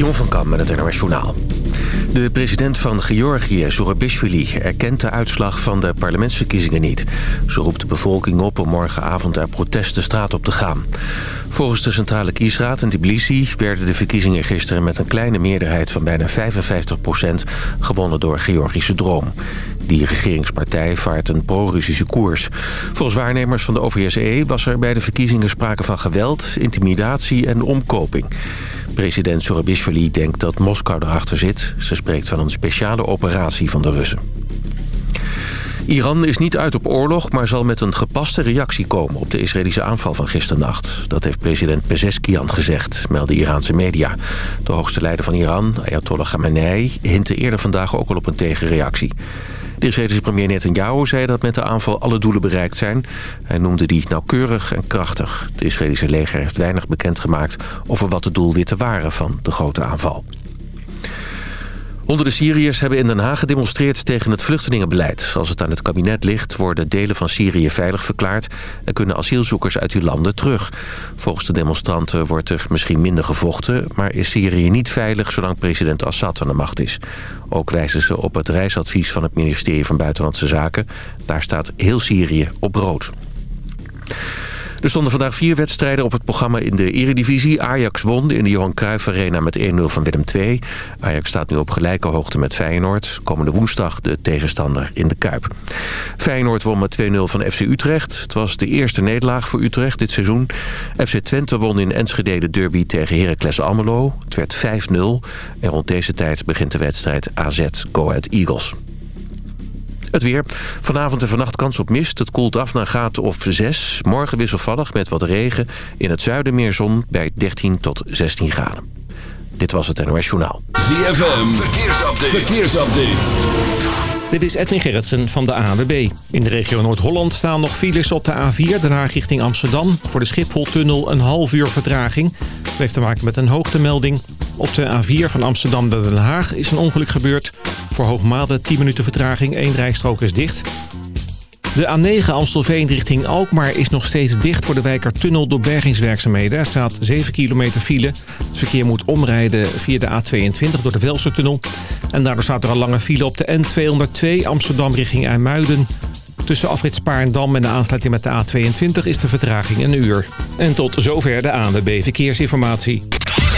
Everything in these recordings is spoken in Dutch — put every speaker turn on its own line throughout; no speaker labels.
Jon van Kam met het Journaal. De president van Georgië, Zurabishvili, erkent de uitslag van de parlementsverkiezingen niet. Ze roept de bevolking op om morgenavond uit protest de straat op te gaan. Volgens de Centrale Kiesraad in Tbilisi werden de verkiezingen gisteren met een kleine meerderheid van bijna 55% gewonnen door Georgische Droom. Die regeringspartij vaart een pro-Russische koers. Volgens waarnemers van de OVSE was er bij de verkiezingen sprake van geweld, intimidatie en omkoping. President Sorabishvili denkt dat Moskou erachter zit. Ze spreekt van een speciale operatie van de Russen. Iran is niet uit op oorlog, maar zal met een gepaste reactie komen... op de Israëlische aanval van gisternacht. Dat heeft president Pezeskian gezegd, melden Iraanse media. De hoogste leider van Iran, Ayatollah Khamenei... hintte eerder vandaag ook al op een tegenreactie. De Israëlische premier Netanyahu zei dat met de aanval alle doelen bereikt zijn. Hij noemde die nauwkeurig en krachtig. Het Israëlische leger heeft weinig bekendgemaakt over wat de doelwitten waren van de grote aanval. Honderden Syriërs hebben in Den Haag gedemonstreerd tegen het vluchtelingenbeleid. Als het aan het kabinet ligt, worden delen van Syrië veilig verklaard... en kunnen asielzoekers uit die landen terug. Volgens de demonstranten wordt er misschien minder gevochten... maar is Syrië niet veilig zolang president Assad aan de macht is. Ook wijzen ze op het reisadvies van het ministerie van Buitenlandse Zaken. Daar staat heel Syrië op rood. Er stonden vandaag vier wedstrijden op het programma in de Eredivisie. Ajax won in de Johan Cruijff Arena met 1-0 van Willem II. Ajax staat nu op gelijke hoogte met Feyenoord. Komende woensdag de tegenstander in de Kuip. Feyenoord won met 2-0 van FC Utrecht. Het was de eerste nederlaag voor Utrecht dit seizoen. FC Twente won in Enschede de derby tegen Heracles Almelo. Het werd 5-0. En rond deze tijd begint de wedstrijd AZ Go Ahead Eagles. Het weer. Vanavond en vannacht kans op mist. Het koelt af naar graad of 6. Morgen wisselvallig met wat regen. In het zuiden meer zon bij 13 tot 16 graden. Dit was het NOS Journaal.
ZFM. Verkeersupdate. Verkeersupdate.
Dit is Edwin Gerritsen van de ANWB. In de regio Noord-Holland staan nog files op de A4, Den Haag richting Amsterdam. Voor de Schipholtunnel een half uur vertraging. Dat heeft te maken met een hoogtemelding. Op de A4 van Amsterdam naar Den Haag is een ongeluk gebeurd. Voor Hoogmade 10 minuten vertraging, één rijstrook is dicht. De A9 Amstelveen richting Alkmaar is nog steeds dicht voor de Wijkertunnel door bergingswerkzaamheden. Er staat 7 kilometer file. Het verkeer moet omrijden via de A22 door de Velsertunnel. En daardoor staat er een lange file op de N202 Amsterdam richting IJmuiden. Tussen afrit Spaarndam en de aansluiting met de A22 is de vertraging een uur. En tot zover de ANWB Verkeersinformatie.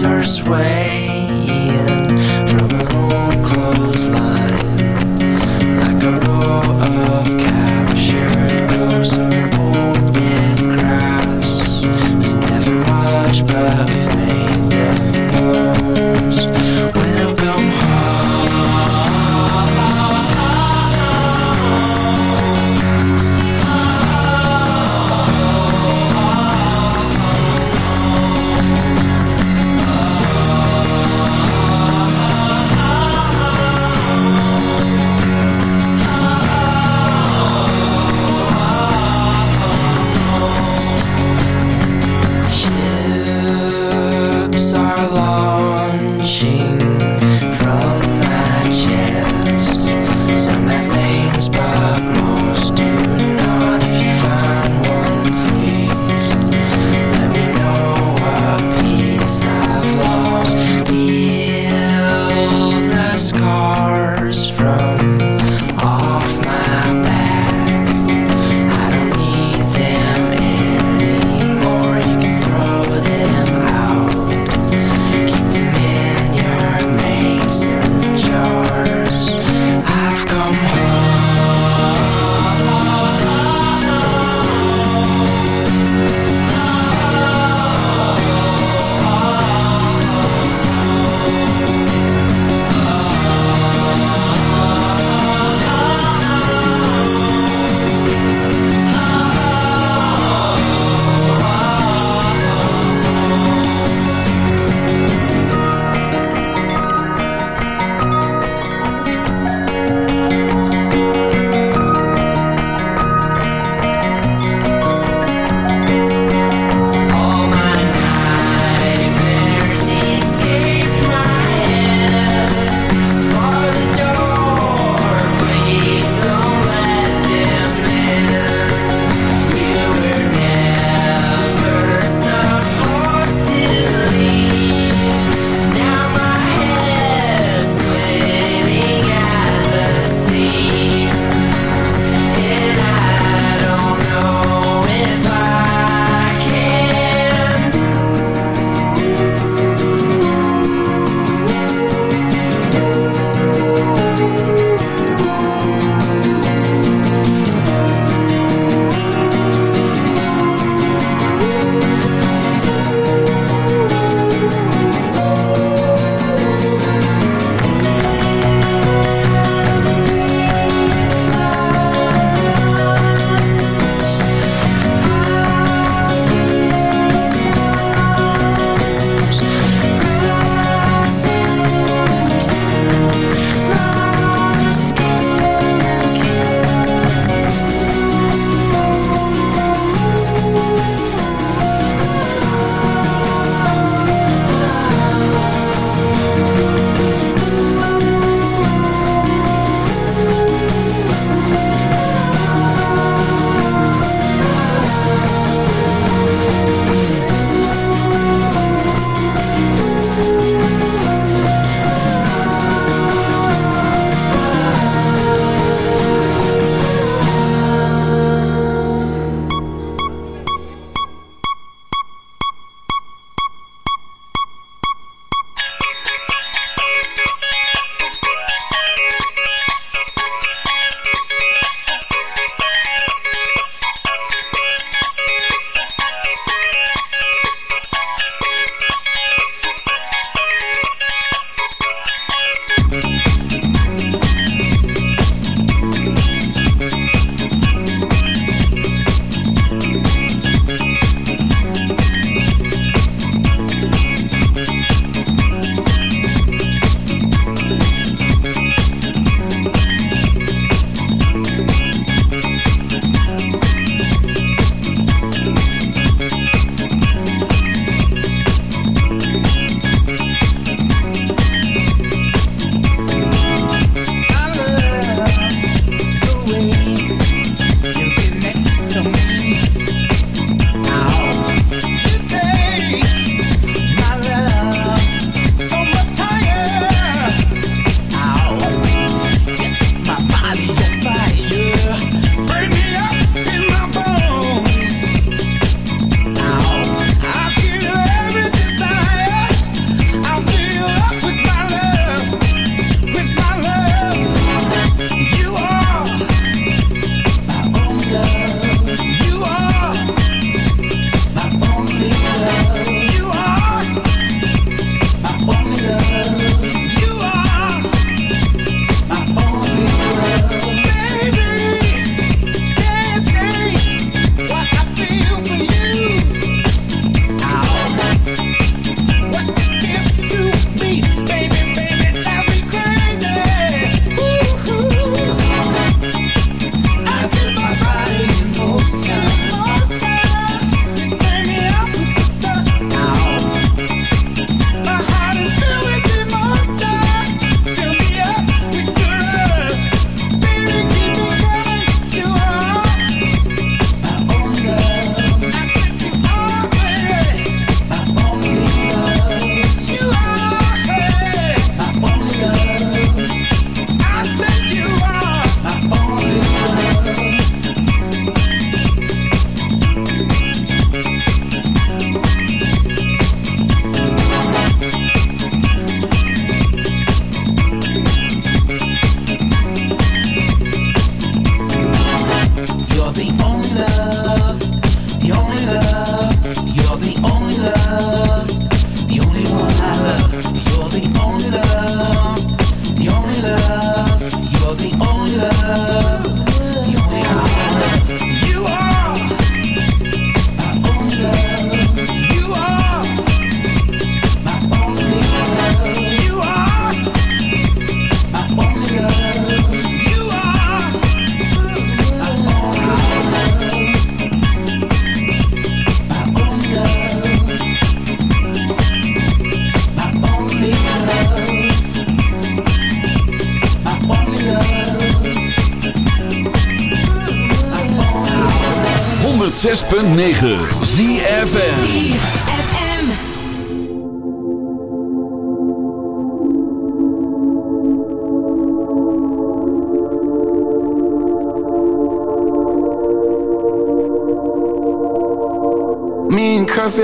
dancer's way.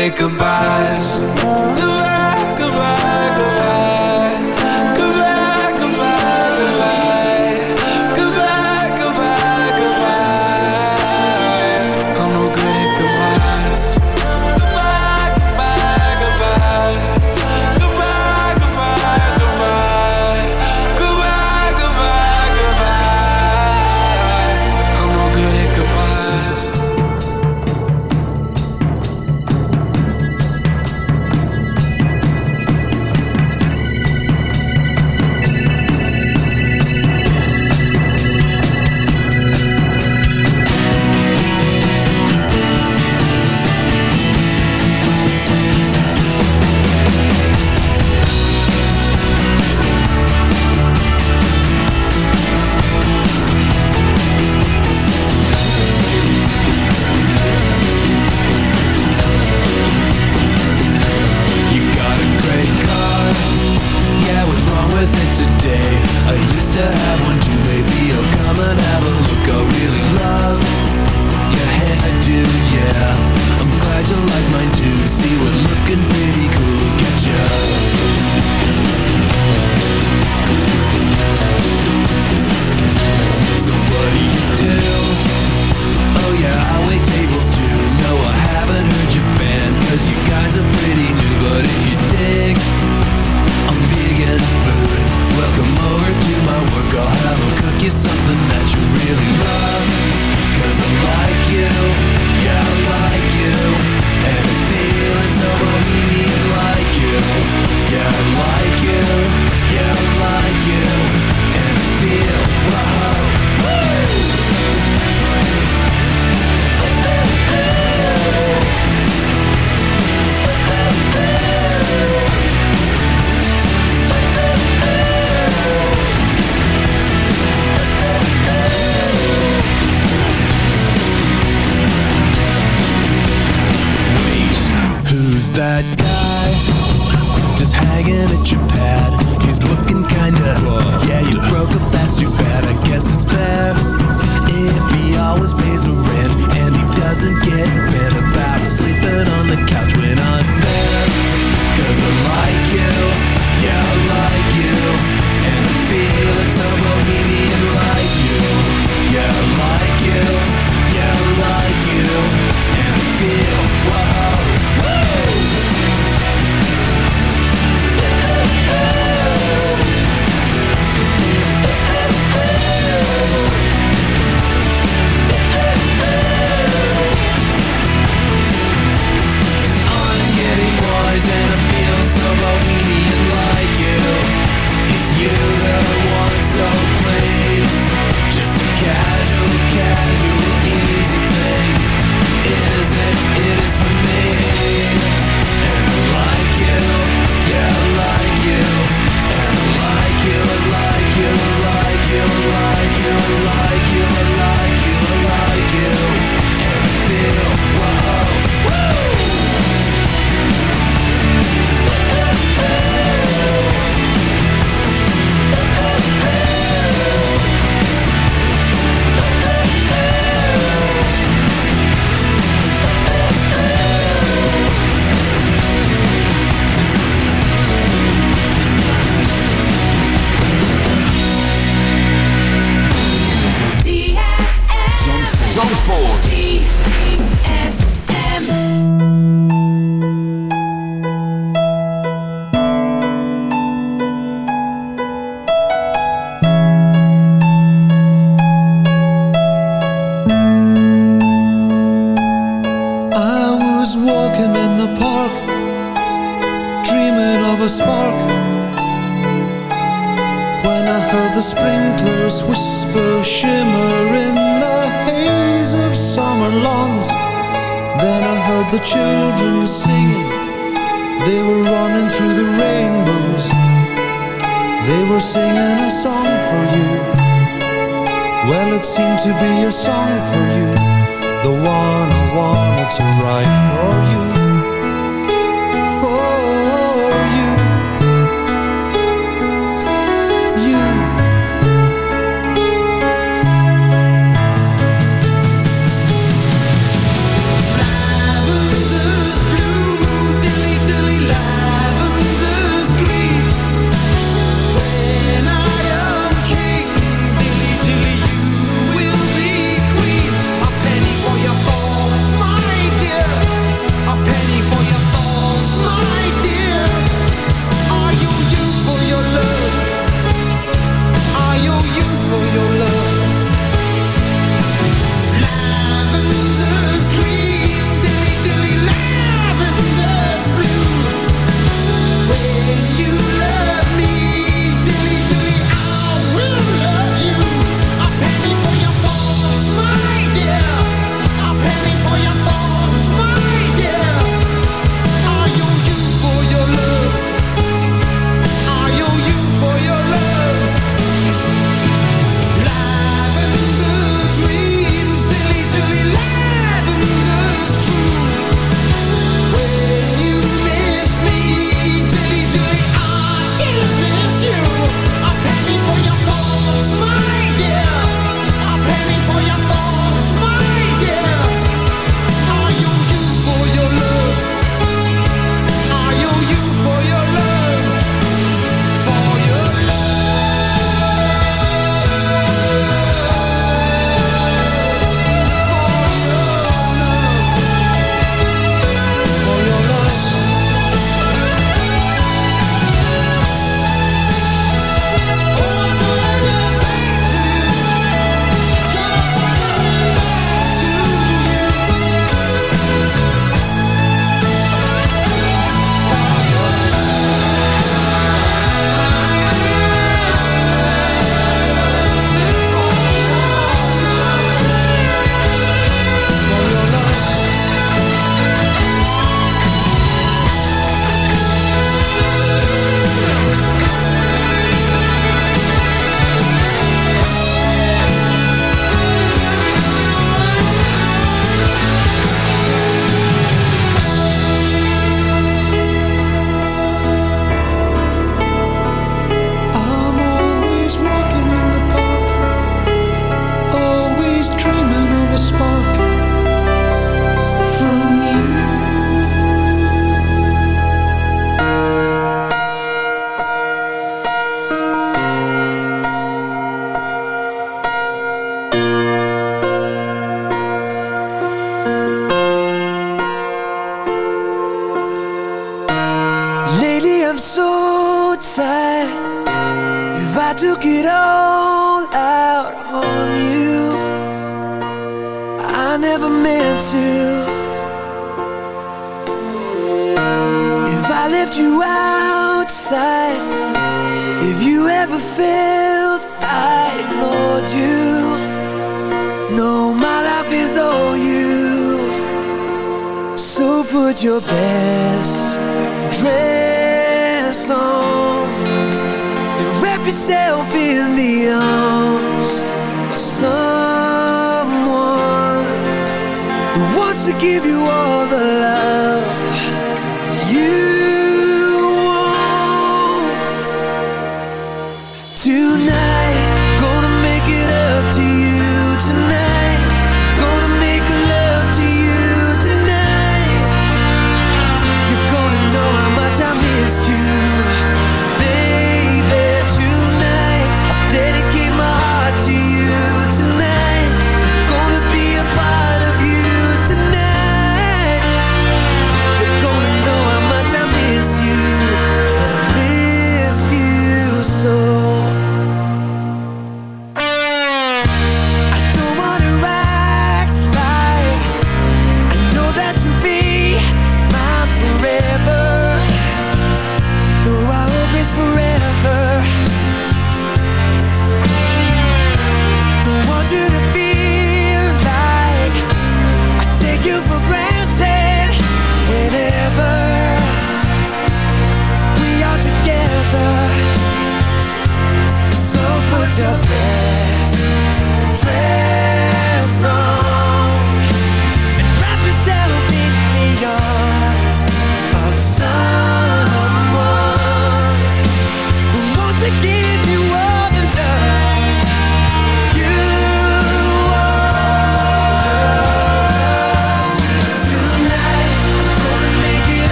it
goodbye.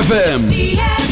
ZFM.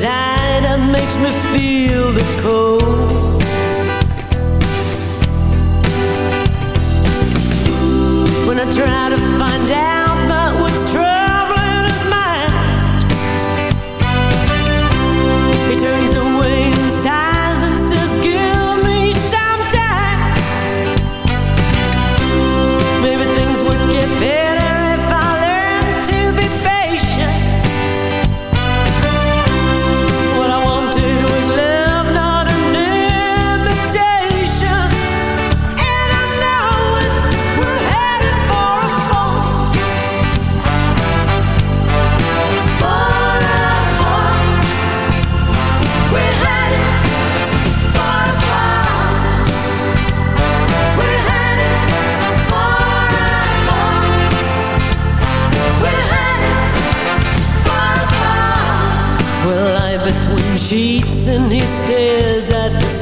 That makes me feel the cold. When I try to find out.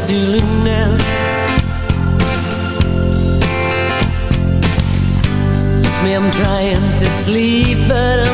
ceiling now. Me, I'm trying to sleep but I'm